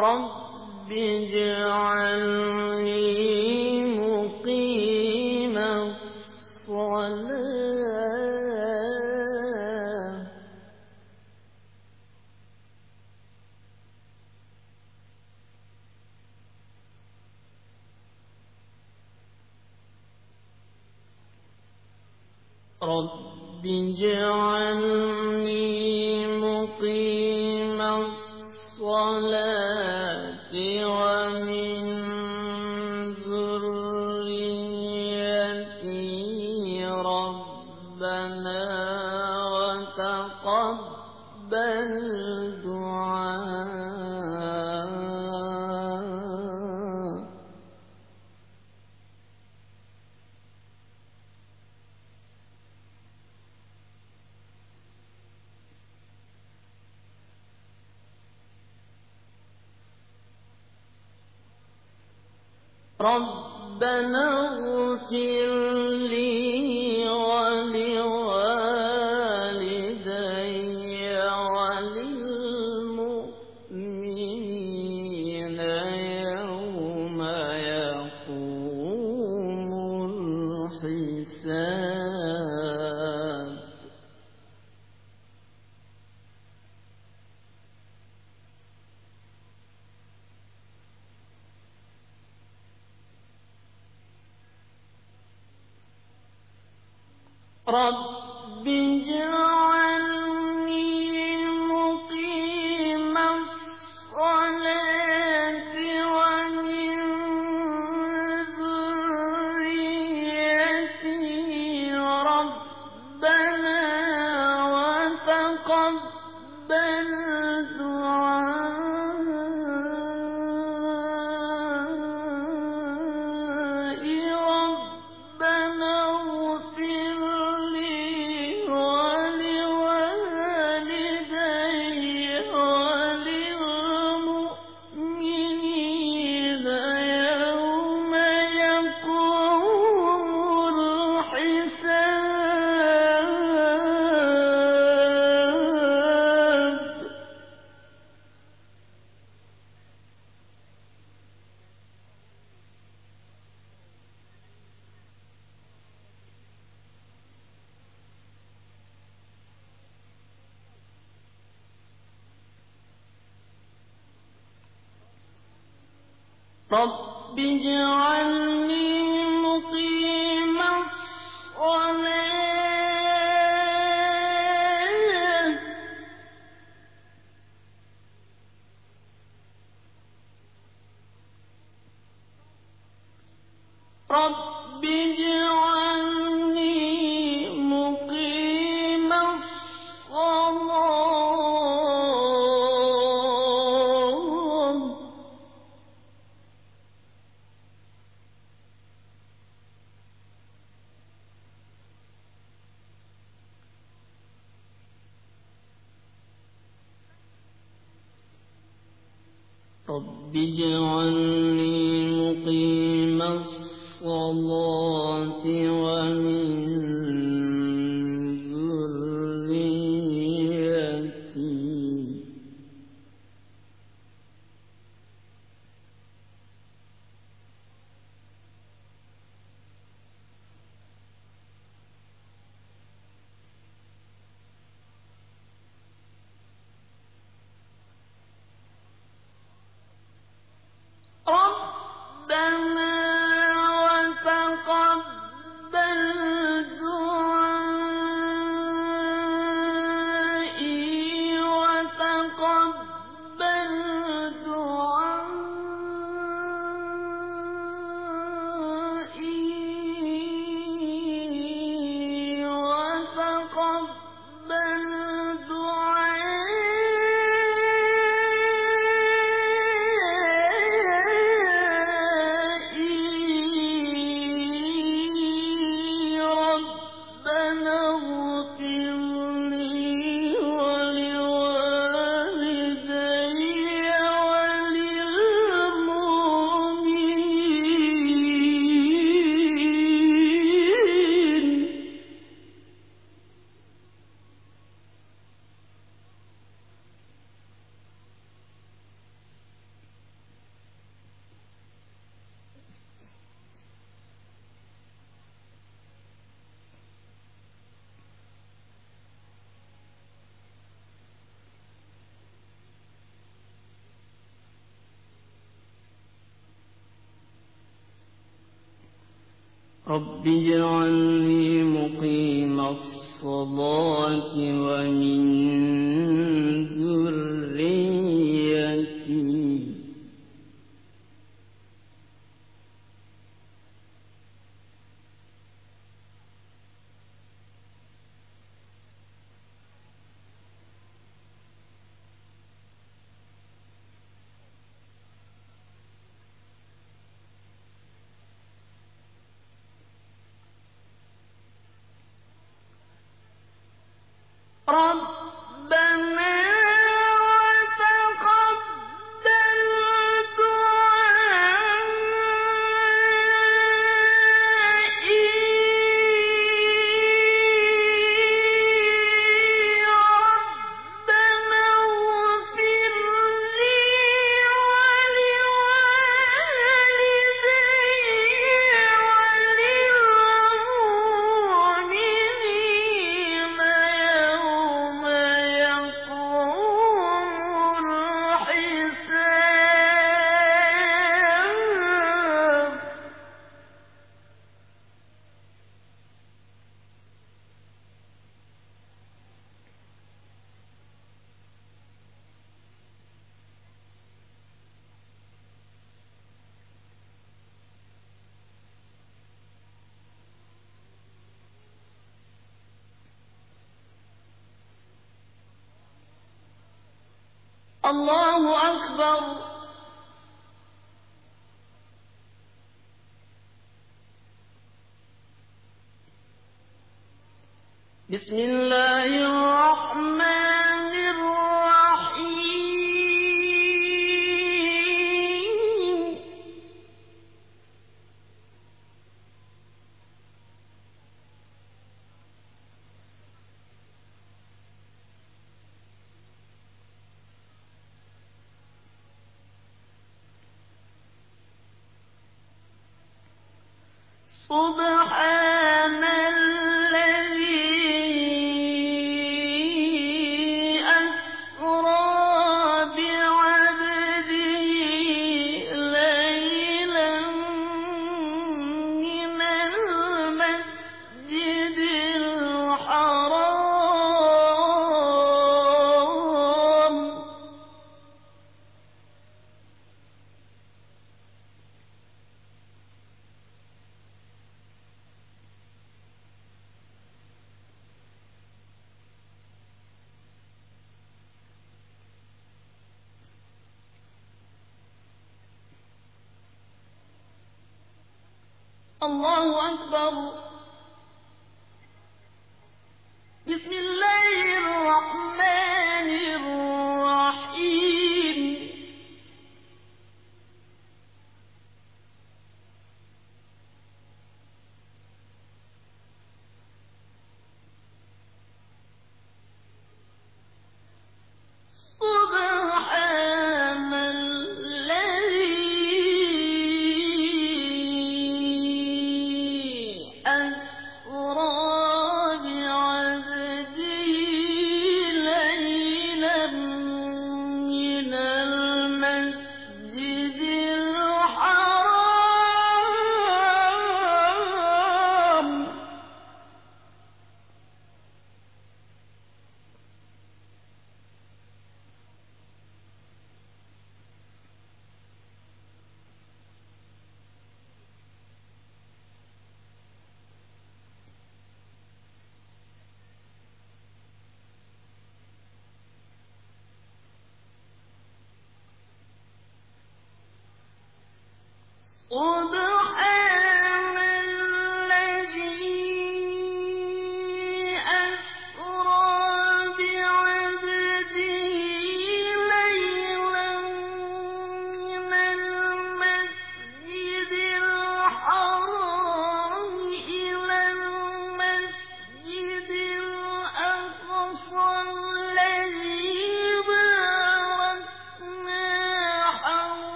رب اجعلني مقيم الصلاة. رب اجعلني رب اجعل رب اجعلني مقيم الصلاة ومن ربنا الله أكبر. بسم الله سبحان أكبر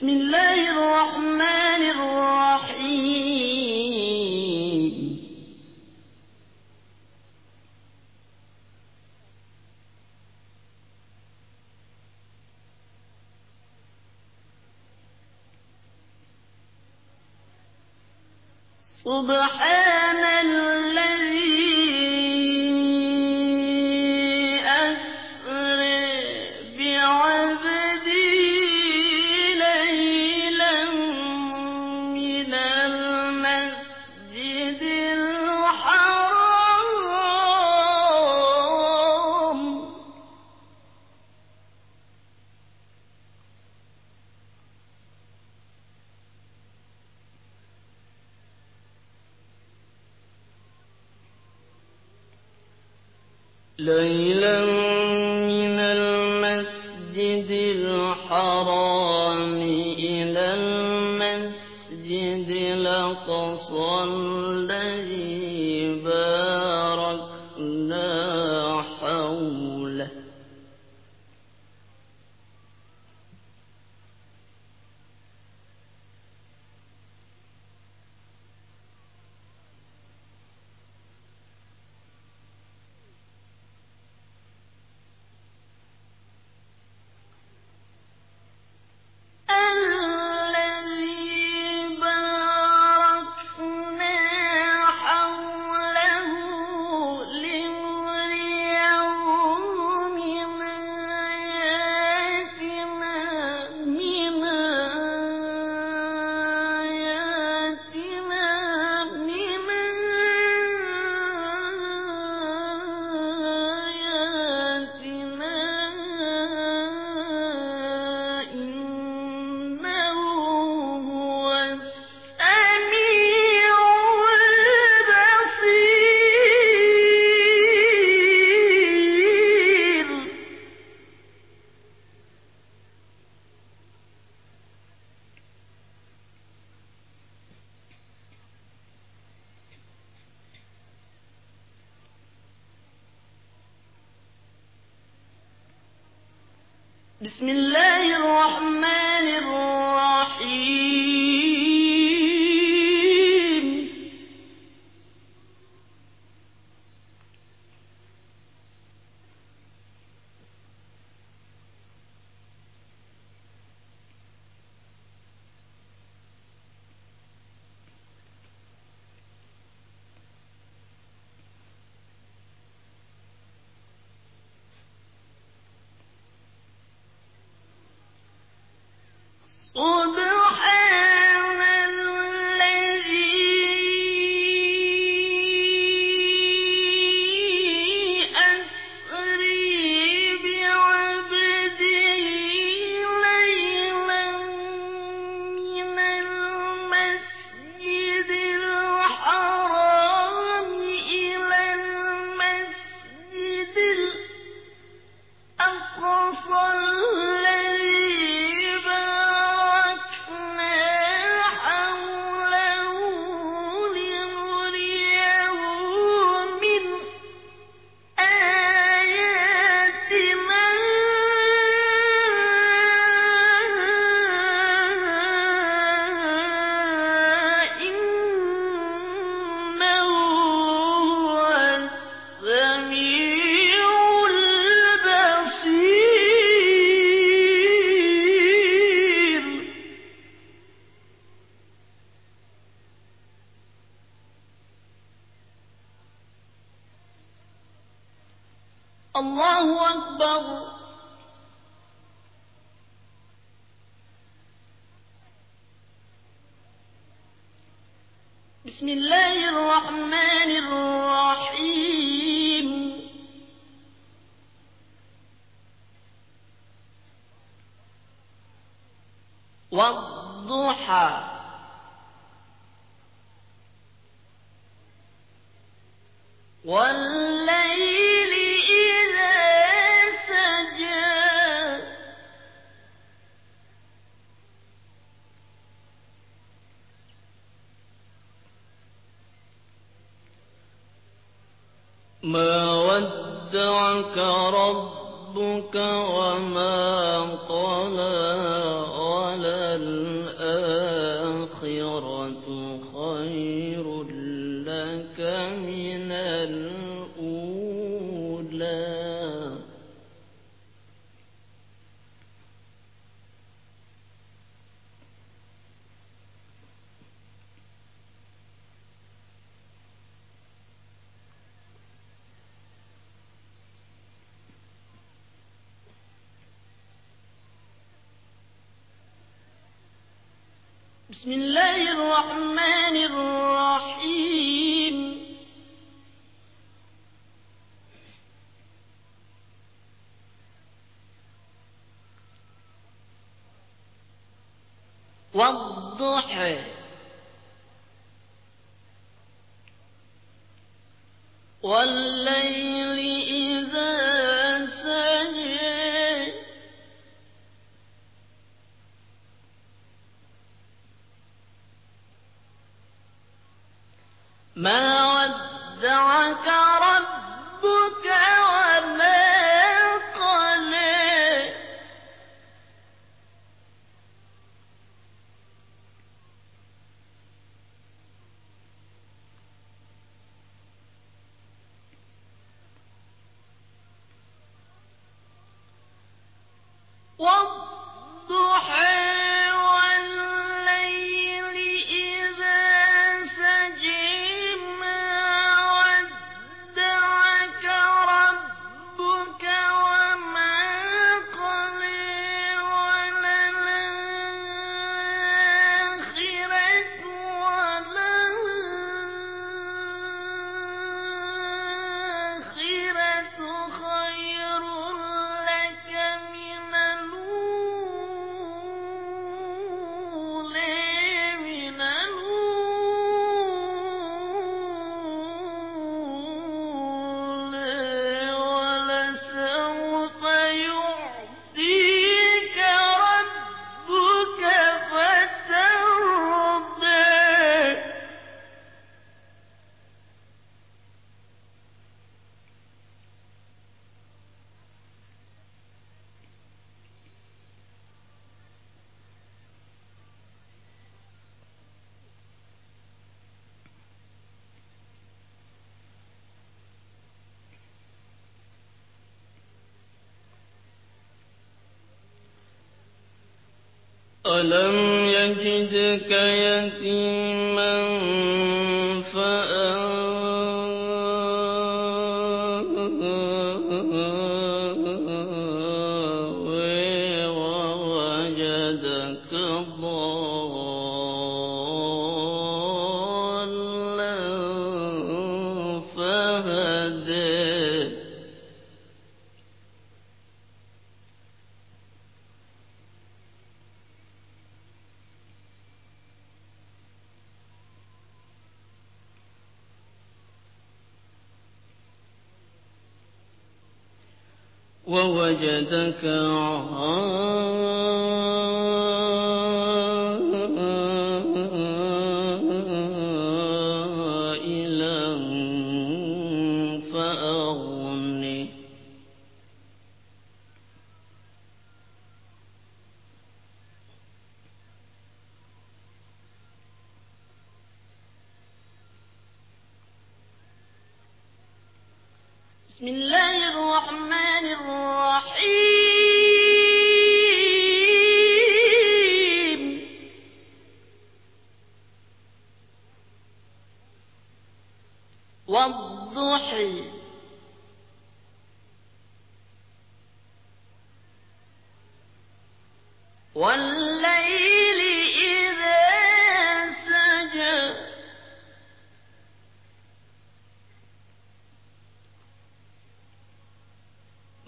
بسم الله بسم الله الله أكبر. بسم الله الرحمن الرحيم. والضحى. والضحى ما ودعك ربك وما قلى على والضحى والليل إذا سجى. ما الدعاء ألم يجدك يتيما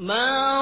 ما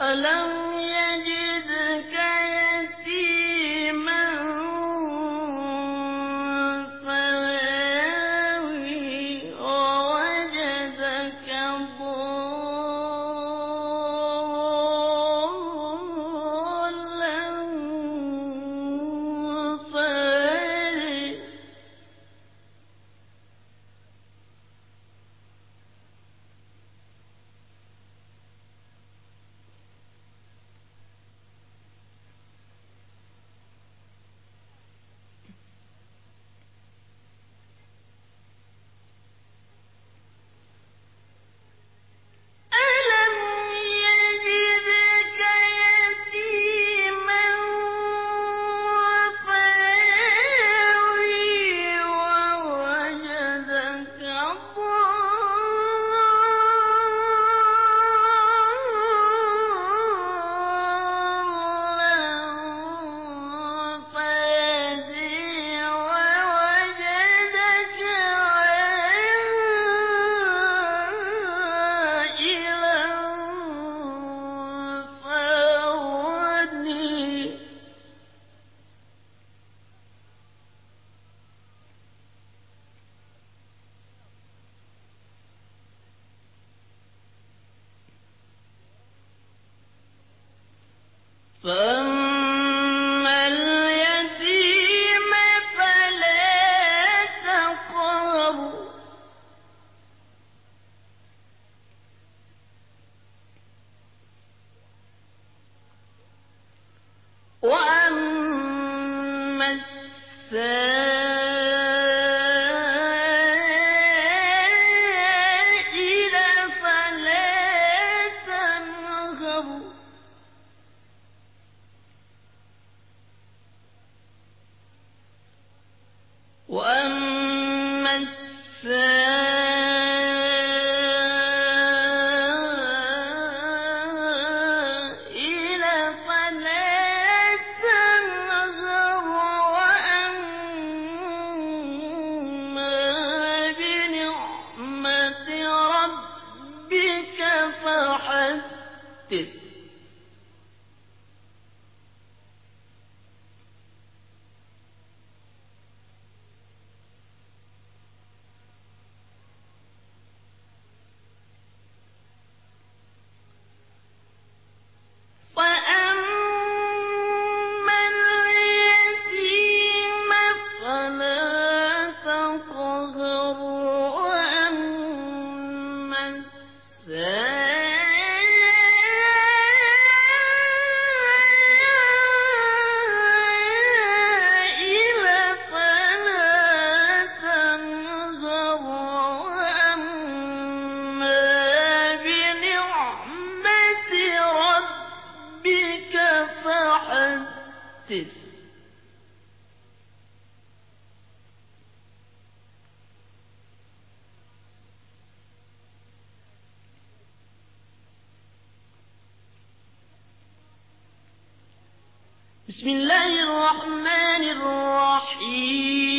ألم فأ بسم الله الرحمن الرحيم.